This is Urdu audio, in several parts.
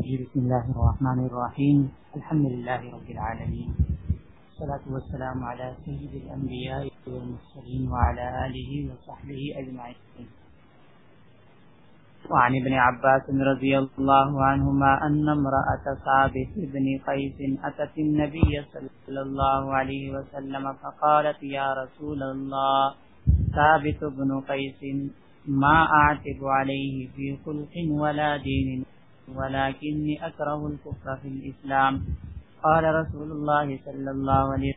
جی بسم الله الرحمن الرحيم الحمد لله رب العالمين الصلاة والسلام على سيد الأنبياء والمرسلين وعلى آله وصحبه أجمعين وعن ابن عباس رضي الله عنهما أن امرأة ثابت بن قيس أتت النبي صلى الله عليه وسلم فقالت يا رسول الله ثابت بن قيس ما أعتب عليه في خلق ولا دين ولكني أكره الكفر في الإسلام. قال رسول الله صلى الله عليه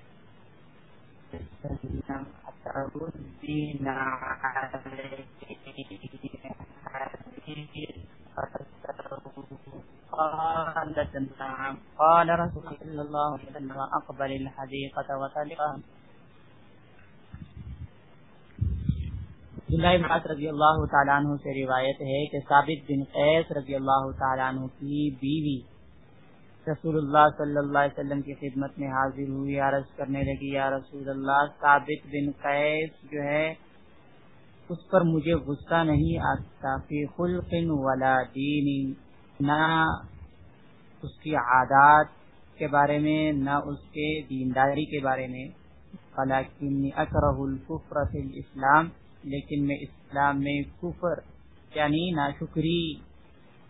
وسلم، أتعبد الدين قال رسول الله صلى الله عليه وسلم، أقبل الحديقة وطلقها عبداللہ بن رضی اللہ تعالیٰ عنہ سے روایت ہے کہ ثابت بن قیس رضی اللہ تعالیٰ عنہ کی بیوی رسول اللہ صلی اللہ علیہ وسلم کی خدمت میں حاضر ہوئی، عرض کرنے لگی، یا رسول اللہ، ثابت بن قیس جو ہے، اس پر مجھے غصہ نہیں آتا، فی خلق ولا دین، نہ اس کی عادات کے بارے میں، نہ اس کے دینداری کے بارے میں اکرہ الکفر فی الاسلام. لیکن میں اسلام میں کفر یعنی ناشکری،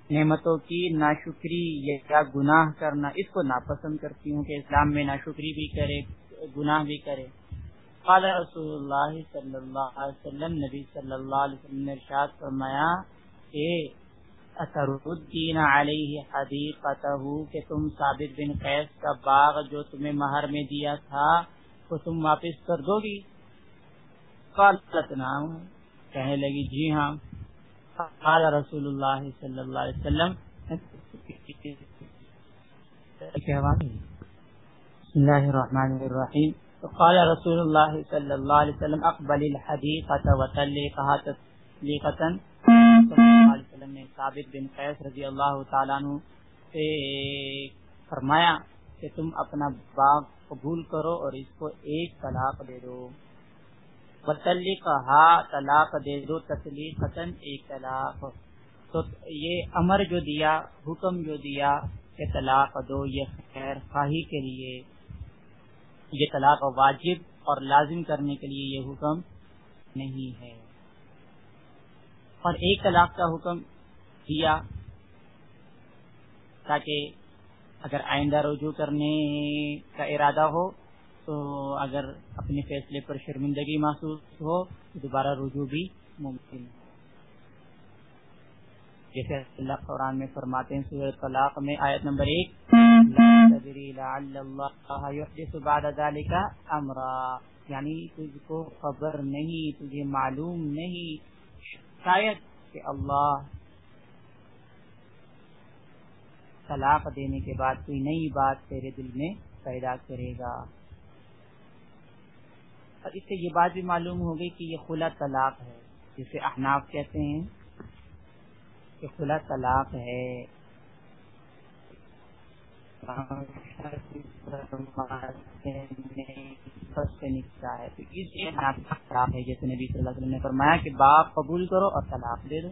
نعمتوں کی ناشکری یا گناہ کرنا، اس کو ناپسند کرتی ہوں کہ اسلام میں ناشکری بھی کرے، گناہ بھی کرے۔ قال رسول اللہ صلی اللہ علیہ وسلم، نبی صلی اللہ علیہ وسلم نے ارشاد فرمایا کہ الدین علیہ حدیقتہ کہ تم ثابت بن قیس کا باغ جو تمہیں مہر میں دیا تھا تو تم واپس کر دو گی۔ قالت نام کہنے لگی جی ہاں. قال رسول اللہ صلی اللہ علیہ وسلم، بسم اللہ الرحمن الرحیم. قال رسول اللہ صلی اللہ علیہ وسلم، اقبل الحدیقة وطلقها تطلیقتا صلی اللہ علیہ وسلم نے ثابت بن قیس رضی اللہ تعالیٰ عنہ سے فرمایا کہ تم اپنا باغ قبول کرو اور اس کو ایک طلاق دے دو۔ ہا طلاق دے دو تسلیق ایک طلاق تو یہ امر جو دیا، حکم جو دیا کہ طلاق دو، یہ خیر خواہی کے لیے۔ یہ طلاق واجب اور لازم کرنے کے لیے یہ حکم نہیں ہے۔ اور ایک طلاق کا حکم دیا تاکہ اگر آئندہ رجوع کرنے کا ارادہ ہو تو اگر اپنے فیصلے پر شرمندگی محسوس ہو تو دوبارہ رجوع بھی ممکن ہے۔ جیسے اللہ قرآن میں فرماتے ہیں سورۃ طلاق میں آیت نمبر ایک کا امرا. یعنی تجھ کو خبر نہیں، تجھے معلوم نہیں۔ شاید کہ اللہ طلاق دینے کے بعد کوئی نئی بات تیرے دل میں پیدا کرے گا۔ اور اس سے یہ بات بھی معلوم ہوگی کہ یہ خلا طلاق ہے، جسے احناف کہتے ہیں۔ کہ خلا طلاق ہے۔ خراب ہے، جیسے نبی صلی اللہ علیہ وسلم نے فرمایا کہ باپ قبول کرو اور طلاق دے دو۔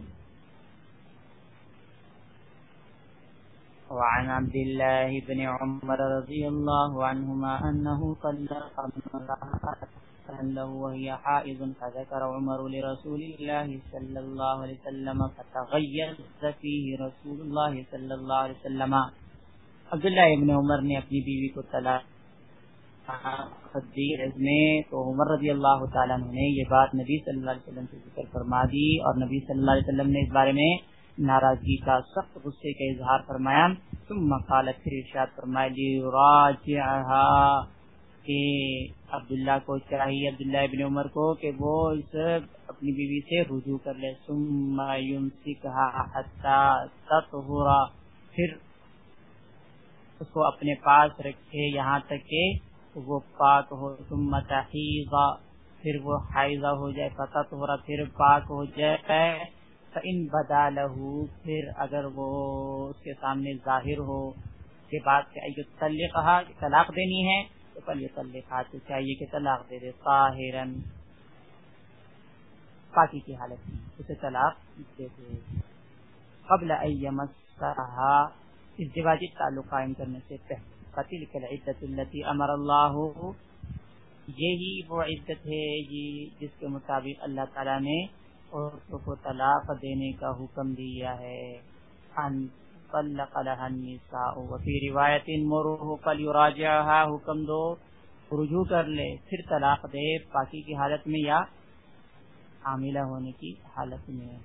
وعن عبد الله بن عمر رضي الله عنهما أنه طلق له وهي حائض فذكر عمر لرسول الله صلى الله عليه وسلم فتغير فيه رسول الله صلى الله عليه وسلم. عبداللہ ابن عمر نے اپنی بیوی کو طلاق دی میں تو عمر رضی اللہ تعالیٰ نے یہ بات نبی صلی اللہ علیہ وسلم سے ذکر فرما دی اور نبی صلی اللہ علیہ وسلم نے اس بارے میں ناراضگی کا سخت غصے کا اظہار فرمایا۔ ثم قال پھر ارشاد فرمایا کہ عبداللہ کو چاہیے، عبداللہ ابن عمر کو کہ وہ اس اپنی بیوی سے رجوع کر لے۔ ثم پھر اس کو اپنے پاس رکھے یہاں تک کہ وہ پاک ہو۔ ثم پھر وہ حائضہ ہو جائے۔ فتطہرا پھر پاک ہو جائے۔ ان بدا لہو پھر اگر وہ اس کے سامنے ظاہر ہو۔ کے بعد کہا طلاق دینی ہے۔ تو پل یہ چاہیے کہ طلاق دے دے طاہرن پاکی کی حالت میں اسے طلاق دے دے۔ قبل ایمسہا ازدواجی تعلق قائم کرنے سے قتل کل عدت التی امر اللہ۔ یہی وہ عزت ہے جی جس کے مطابق اللہ تعالیٰ نے عورتوں کو طلاق دینے کا حکم دیا ہے۔ روایت حکم دو، رجوع کر لے، پھر طلاق دے، پاکی کی حالت میں یا حاملہ ہونے کی حالت میں۔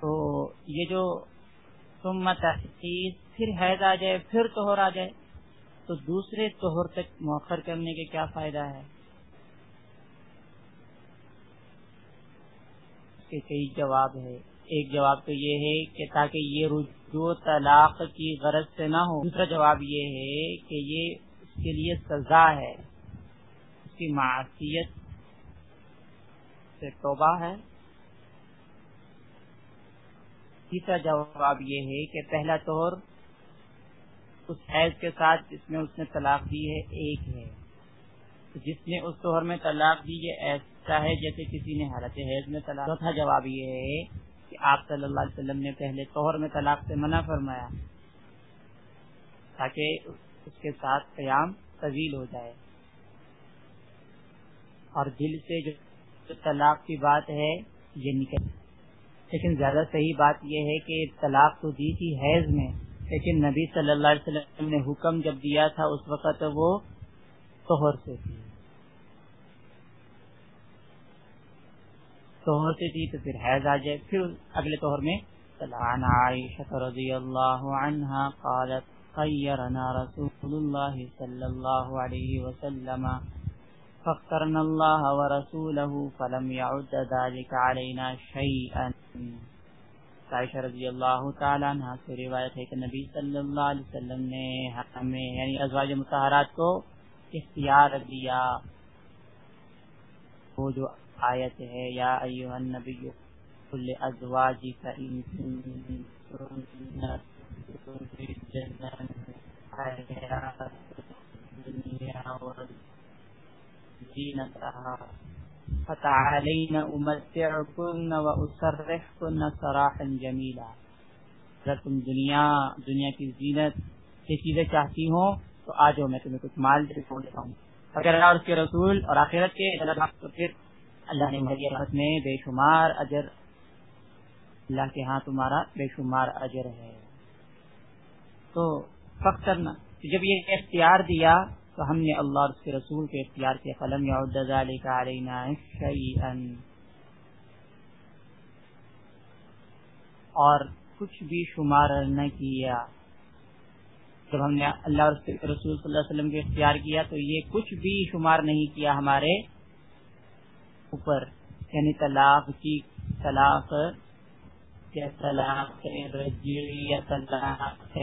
تو یہ جو سمت پھر حید آ جائے، پھر توہر آ جائے، تو دوسرے توہر تک مؤخر کرنے کے کیا فائدہ ہے؟ اس کے کئی جواب ہے ایک جواب تو یہ ہے کہ تاکہ یہ رجوع طلاق کی غرض سے نہ ہو۔ دوسرا جواب یہ ہے کہ یہ اس کے لیے سزا ہے۔ اس کی معاشیت سے توبہ ہے۔ تیسرا جواب یہ ہے کہ پہلا طور اس حیض کے ساتھ جس میں اس نے طلاق دی ہے، ایک ہے۔ جس نے اس طور میں طلاق دی، یہ ایسا ہے جیسے کسی نے حالت حیض میں طلاق۔ چوتھا جواب یہ ہے کہ آپ صلی اللہ علیہ وسلم نے پہلے توہر میں طلاق سے منع فرمایا تاکہ اس کے ساتھ قیام طویل ہو جائے۔ اور دل سے جو طلاق کی بات ہے، یہ نکل۔ لیکن زیادہ صحیح بات یہ ہے کہ طلاق تو دی تھی حیض میں، لیکن نبی صلی اللہ علیہ وسلم نے حکم جب دیا تھا اس وقت وہ توہر سے تھی۔ توہر سے تھی تو پھر حیض آ جائے پھر اگلے توہر میں، عن عائشة رضی اللہ عنہ قالت خیرنا رسول اللہ صلی اللہ علیہ وسلم، فاخترنا اللہ ورسوله فلم يعد ذلك علينا شيئا عائشہ رضی اللہ تعالیٰ عنہ سے روایت ہے کہ نبی صلی اللہ علیہ وسلم نے ہمیں یعنی ازواج متحرات کو اختیار دیا۔ وہ جو آیت ہے، یا ایوہ النبی کل ازواجی کا فتعالین امتعکن و اسرحکن سراحا جمیلا اگر تم دنیا دنیا کی زینت کی چیزیں چاہتی ہوں، تو آجو میں تمہیں کچھ مال دے ہوں۔ اگر اللہ اور اس کے رسول اور آخرت کے تو پھر اللہ نے مہری رحمت میں بے شمار اجر اللہ کے ہاں تمہارا بے شمار اجر ہے۔ تو فخر کرنا جب یہ اختیار دیا تو ہم نے اللہ اور اس کے رسول کے اختیار کے قلم یا اور کچھ بھی شمار نہ کیا۔ جب ہم نے اللہ اور رسول صلی اللہ علیہ وسلم کے اختیار کیا تو یہ کچھ بھی شمار نہیں کیا ہمارے اوپر یعنی طلاق کی طلاق یا طلاق یا طلاق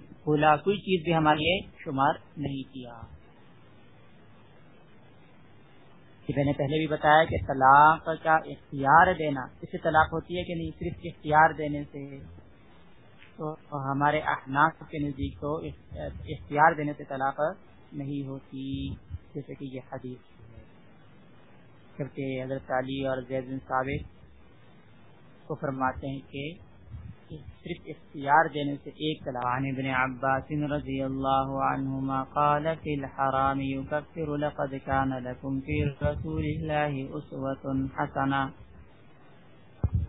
کھلا کوئی چیز بھی ہمارے شمار نہیں کیا۔ میں نے پہلے بھی بتایا کہ طلاق کا اختیار دینا، اس سے طلاق ہوتی ہے کہ نہیں؟ صرف اختیار دینے سے۔ تو ہمارے احناف کے نزدیک تو اختیار دینے سے طلاق نہیں ہوتی، جیسے کہ یہ حدیث۔ کیونکہ حضرت علی اور زید بن ثابت کو فرماتے ہیں کہ صرف اختیار دینے سے ایک طلعان ابن عباس رضی اللہ عنہما قال، فی الحرام یکفر لقد کان لکم فی رسول اللہ اسوة حسنہ.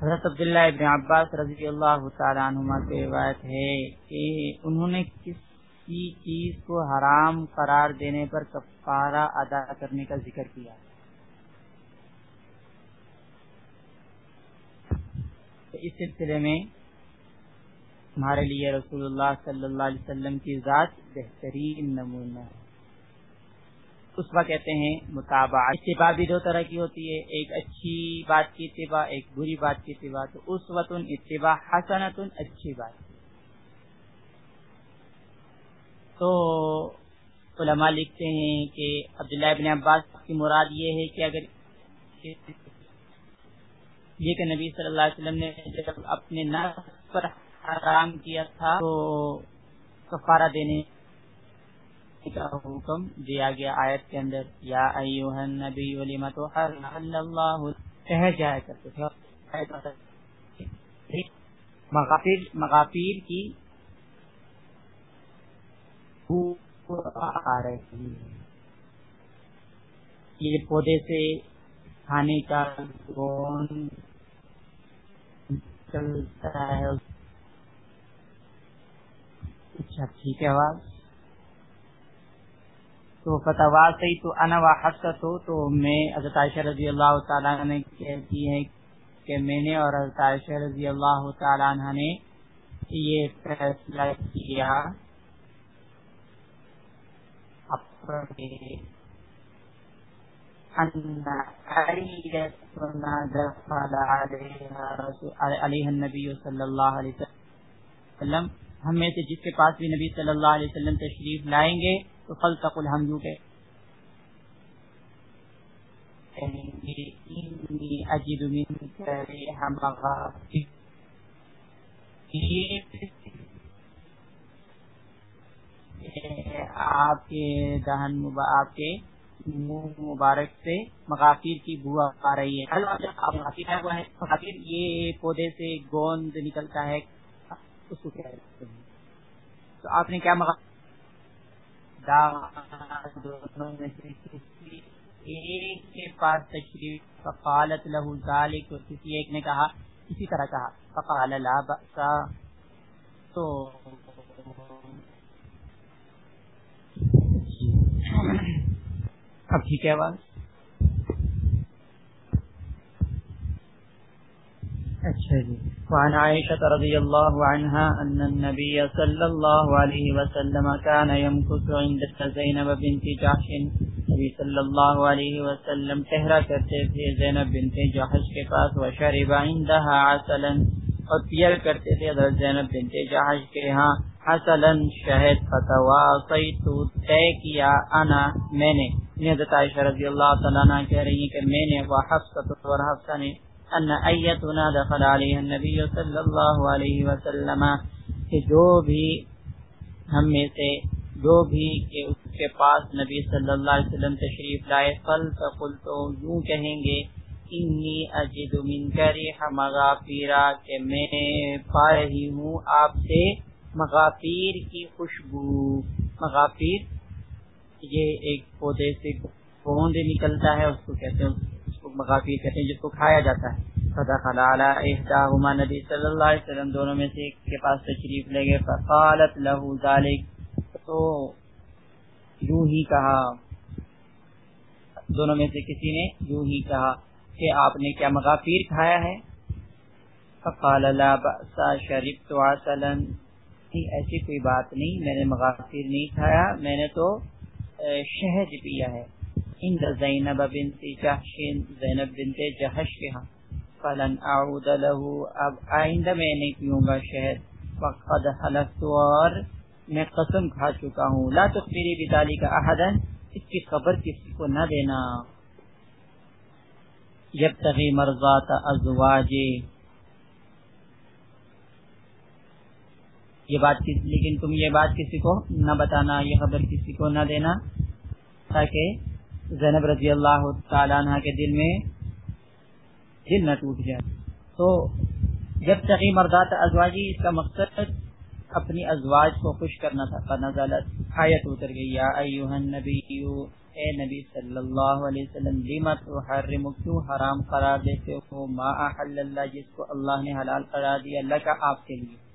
حضرت عبداللہ ابن عباس رضی اللہ تعالی عنہما سے روایت ہے کہ انہوں نے کسی چیز کو حرام قرار دینے پر کفارہ ادا کرنے کا ذکر کیا۔ اس سلسلے میں ہمارے لیے رسول اللہ صلی اللہ علیہ وسلم کی ذات بہترین نمونہ ہے۔ اسوا کہتے ہیں مطابع اتباع بھی دو طرح کی ہوتی ہے، ایک اچھی بات کی اتباع، ایک بری بات کی اتباع۔ تو اس وقت اتباع حسنت اچھی بات۔ تو علماء لکھتے ہیں کہ عبداللہ ابن عباس کی مراد یہ ہے کہ اگر یہ کہ نبی صلی اللہ علیہ وسلم نے جب اپنے نفس پر حرام کیا تھا تو کفارہ دینے کا حکم دیا گیا آیت کے اندر، یا نبی ولیما تو اللہ کہہ جایا کرتے تھے۔ مغافیر مغافیر کی آ رہی ہے یہ پودے سے کھانے کا چلتا ہے۔ اچھا ٹھیک ہے، آواز۔ تو فتح صحیح تو انا حسط ہو تو میں، حضرت عائشہ رضی اللہ تعالیٰ نے کہتی ہے کہ میں نے اور حضرت عائشہ رضی اللہ تعالیٰ عنہ نے یہ فیصلہ کیا۔ علیہ نبی صلی اللہ علیہ وسلم. ہم میں سے جس کے پاس بھی نبی صلی اللہ علیہ وسلم تشریف لائیں گے، تو فل تک الحمد کے۔ یعنی اجید آپ کے دہن آپ کے منہ مبارک سے مغافیر کی بو آ رہی ہے۔ مغافیر یہ پودے سے گوند نکلتا ہے۔ اس کو کیا تو آپ نے کیا مغا ایک کے پاس تشریف، فقالت لہو ذالک اور کسی ایک نے کہا، اسی طرح کہا، فقال لا بأسا تو اب ٹھیک ہے بات اچھا جی۔ وعن عائشة رضي الله عنها أن النبي صلى الله عليه وسلم كان يمكث عند زينب بنت جحش۔ نبی صلی اللہ علیہ وسلم ٹہرا کرتے تھے، زینب بنت جحش کے پاس، وشرب عندها عسلا۔ اور پیر کرتے تھے حضرت زینب بنت جحش کے ہاں حسلا شہد فتواصیت طے کیا، انا، میں نے۔ حضرت عائشہ رضی اللہ تعالیٰ عنہ کہہ رہی ہیں کہ میں نے وحفصت اور حفصہ نے ان ایتنا دخل علیہ النبی صلی اللہ علیہ وسلم، کہ جو بھی ہم میں سے، جو بھی کہ اس کے پاس نبی صلی اللہ علیہ وسلم تشریف لائے فل فقل تو یوں کہیں گے، انی اجد من کریح مغافیرا کہ میں پا رہی ہوں آپ سے مغافیر کی خوشبو. مغافیر یہ ایک پودے سے گوند نکلتا ہے، اس کو کہتے ہیں، اس کو مغافیر کہتے ہیں، جس کو کھایا جاتا ہے۔ فدخل على احداهما نبی صلی اللہ علیہ وسلم، دونوں میں سے ایک کے پاس تشریف لے گئے، فقالت له ذلك تو یوں ہی کہا، دونوں میں سے کسی نے یوں ہی کہا کہ آپ نے کیا مغافیر کھایا ہے؟ فقال لا بأس، شربت عسلا۔ ایسی کوئی بات نہیں، میں نے مغافیر نہیں کھایا، میں نے تو شہد پیا ہے۔ ہند زینب بنت جحش، زینب بنت جحش کے ہاں۔ فلن اعود له اب آئندہ میں نہیں پیوں گا شہد۔ فقد حلفت اور میں قسم کھا چکا ہوں۔ لا تخبری بتالی کا احدا، اس کی خبر کسی کو نہ دینا۔ یبتغی مرضات ازواج یہ بات کس لیکن تم یہ بات کسی کو نہ بتانا، یہ خبر کسی کو نہ دینا۔ تاکہ زینب رضی اللہ تعالیٰ عنہ کے دل میں دل نہ ٹوٹ جائے۔ تو جب تقی مردات ازواجی، اس کا مقصد اپنی ازواج کو خوش کرنا تھا۔ فنزلت آیت اتر گئی، یا ایوہ النبی اے نبی صلی اللہ علیہ وسلم لیمت حرم کیوں حرام قرار دیتے ہو؟ ما احل اللہ، جس کو اللہ نے حلال قرار دیا اللہ کا آپ کے لیے۔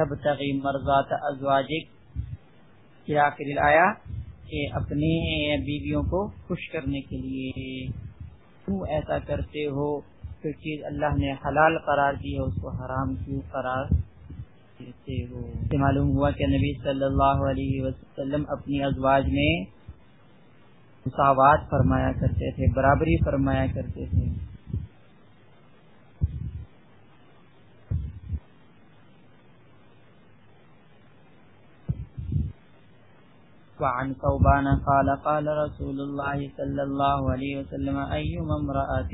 تب تغی مرضات ازواجک کی آخر آیا کہ اپنے بیویوں کو خوش کرنے کے لیے۔ کیوں ایسا کرتے ہو؟ جو چیز اللہ نے حلال قرار دی ہے، اس کو حرام کیوں قرار دیتے ہو؟ معلوم ہوا کہ نبی صلی اللہ علیہ وسلم اپنی ازواج میں مساوات فرمایا کرتے تھے، برابری فرمایا کرتے تھے۔ وعن ثوبان قال قال رسول الله صلى الله عليه وسلم أيما امرأة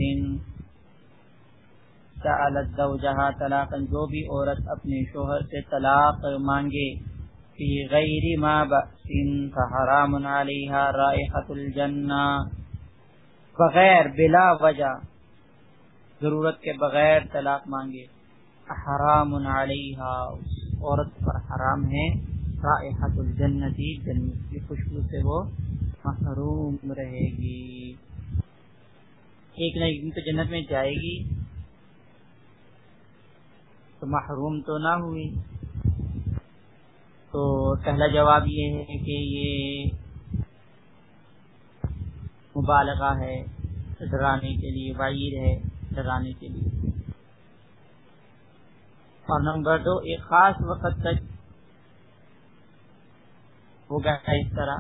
سألت زوجها طلاقا، جو بھی عورت اپنے شوہر سے طلاق مانگے، فی غیر ما بأس فحرام علیها رائحة الجنہ، بغیر، بلا وجہ، ضرورت کے بغیر طلاق مانگے حرام علیہا، اس عورت پر حرام ہے۔ رائحت الجنتی جنت کی خوشبو سے وہ محروم رہے گی۔ ایک نہ ایک دن تو جنت میں جائے گی۔ تو محروم تو نہ ہوئی۔ تو پہلا جواب یہ ہے کہ یہ مبالغہ ہے، ڈرانے کے لیے، وعید ہے ڈرانے کے لیے۔ اور نمبر دو، ایک خاص وقت تک ہوگا اس طرح،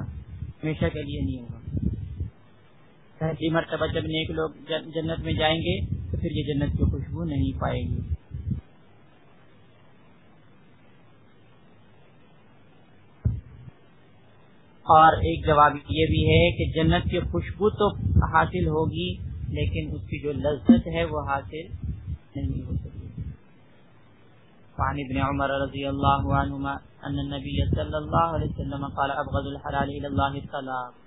ہمیشہ کے لیے نہیں ہوگا۔ پہلی مرتبہ جب نیک لوگ جنت میں جائیں گے، تو پھر یہ جنت کی خوشبو نہیں پائے گی۔ اور ایک جواب یہ بھی ہے کہ جنت کی خوشبو تو حاصل ہوگی، لیکن اس کی جو لذت ہے وہ حاصل نہیں ہو سکتی فعن ابن عمر رضی اللہ عنہما ان النبی صلی اللہ علیہ وسلم قال ابغض الحلال الى اللہ الطلاق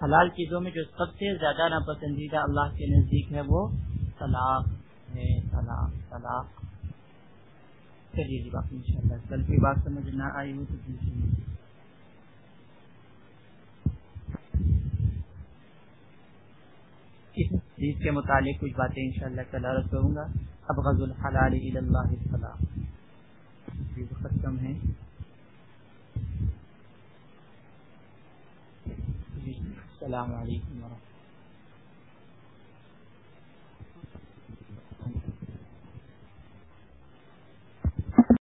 حلال چیزوں میں جو سب سے زیادہ ناپسندیدہ اللہ کے نزدیک ہے وہ طلاق ہے، طلاق طلاق. چلیے جی باقی انشاءاللہ، کل کی بات سمجھ نہ آئی ہو تو پوچھیں اس حدیث کے متعلق کچھ باتیں انشاءاللہ کل عرض کروں گا۔ اب غز الحلال اللہ وقت کم ہے جی، السلام علیکم ورحمۃ